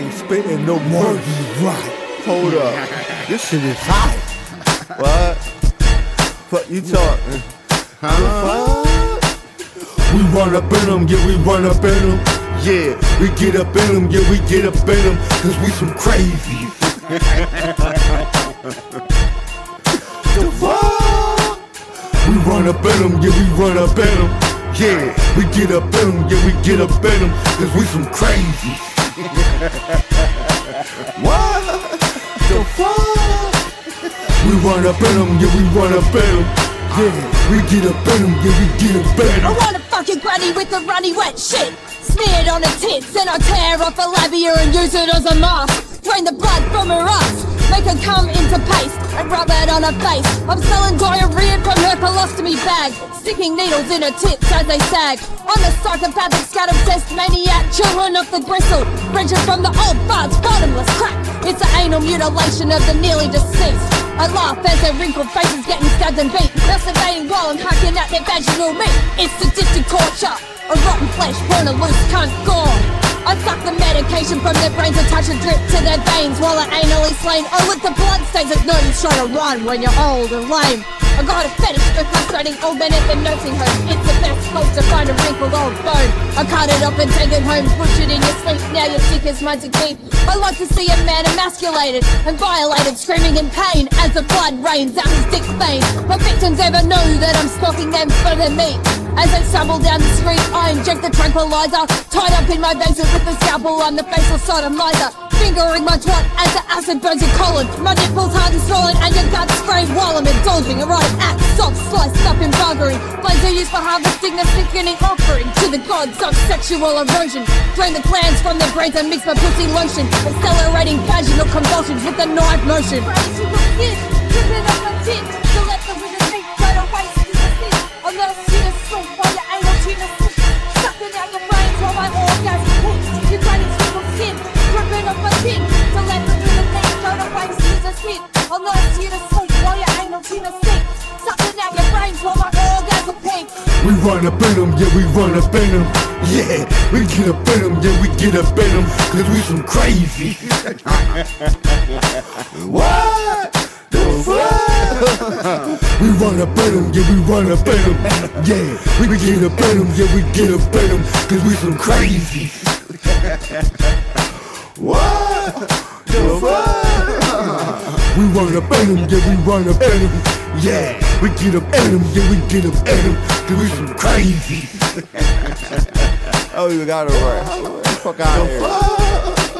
I ain't spitting no words. right. Hold up. This shit is hot. What? What you talking? Huh? We run up in them, yeah, we run up in them. Yeah, We get up in them, yeah, we get up in them. Cause we some crazy. the fuck? We run up in them, yeah, we run up in them. Yeah, We get up in them, yeah, we get up in them. Cause we some crazy. what? The fuck? We run up in them, yeah, we run up in them. Yeah, we get up in them, yeah, we get up in them. I want a fucking granny with the runny wet shit Smeared on her tits and I tear off her labia and use it as a mask Drain the blood from her ass Make her come into paste and rub it on her face I'm selling diarrhea bag Sticking needles in her tits as they sag. I'm a psychopathic scat obsessed maniac Children of the bristle Wrenching from the old fart's bottomless crack. It's an anal mutilation of the nearly deceased. I laugh as their wrinkled faces getting stabbed and beat. Masturbating while I'm hacking at their vaginal meat. It's sadistic torture. A rotten flesh burn a loose cunt gone I suck the medication from their brains and touch a drip to their veins While I'm anally slain. Oh, I lick the blood stains It's no use trying to run when you're old and lame. I got a fetish for castrating old men at the nursing home. It's the best place to find a wrinkled old bone. I cut it up and take it home. It in your sleep. Now you're sick as mine to keep. I like to see a man emasculated and violated Screaming in pain as the blood rains out his dick veins My victims ever know that I'm stalking them for their meat. As they stumble down the street, I inject the tranquilizer. Tied up in my basement with the scalpel, I'm the facial sodomizer. Fingering my twat as the acid burns your colon. My nipples hard and swollen, and your guts sprayed while Indulging erotic acts. Soft sliced up in buggery. Blades are used for harvesting the sickening offering to the gods of sexual erosion. Drain the glands from their brains and mix my pussy lotion. Accelerating vaginal convulsions with the knife motion. Run up in them, yeah, we run up in them. Yeah, we get up in them, yeah, we get up in them. Cause we some crazy. What? The fuck? We run up in them, yeah, we run up in them. Yeah, we get up in them, yeah, we get up in them. Cause we some crazy. We run up in them, yeah, we run up in them. Yeah, we get up in them, yeah, we get up in them. Cause we some crazy. Oh, you got it right. Fuck out of here.